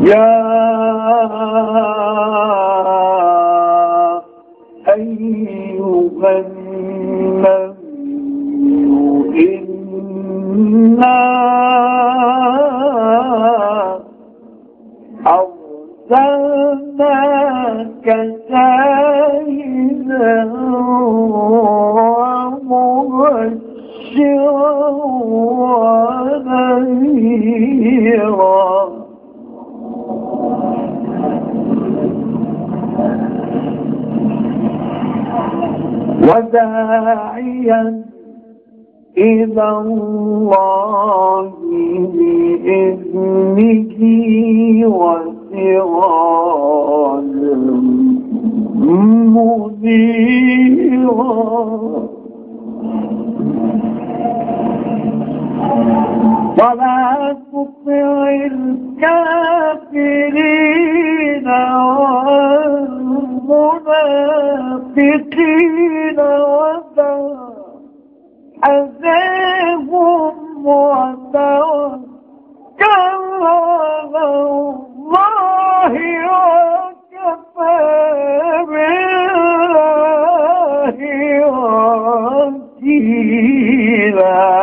يا أيها النبي إنا أرسلناك شاهدا ومبشرا وداعيا إلى الله بإذنه وسراجا منيرا ولا تطع الكافرين المنافقين وما حزاهم وتوكل على الله وكفى بالله وكيلا.